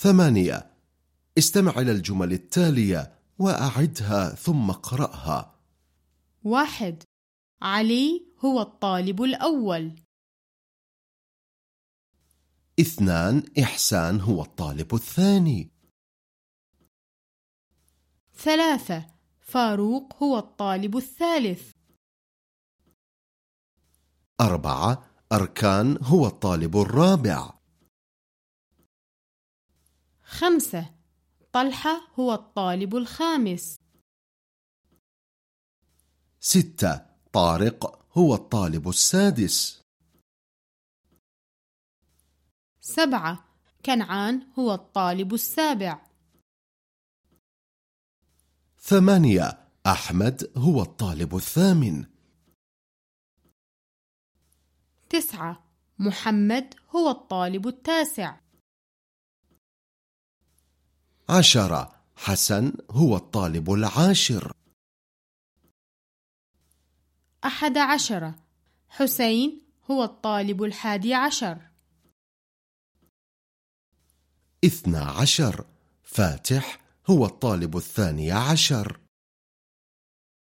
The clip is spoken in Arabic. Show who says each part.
Speaker 1: ثمانية. استمع إلى الجمل التالية وأعدها ثم اقرأها.
Speaker 2: واحد. علي هو الطالب الأول.
Speaker 1: اثنان. إحسان هو الطالب الثاني.
Speaker 2: ثلاثة. فاروق هو الطالب الثالث.
Speaker 1: أربعة. أركان هو الطالب الرابع.
Speaker 2: خمسة. طلحة هو الطالب الخامس.
Speaker 1: ستة. طارق هو الطالب السادس.
Speaker 2: سبعة. كنعان هو الطالب السابع.
Speaker 1: ثمانية. أحمد هو الطالب الثامن.
Speaker 2: تسعة. محمد هو الطالب التاسع.
Speaker 1: عشرة حسن هو الطالب العاشر.
Speaker 2: أحد عشر. حسين هو الطالب الحادي عشر.
Speaker 1: اثنى عشر. فاتح هو الطالب الثاني عشر.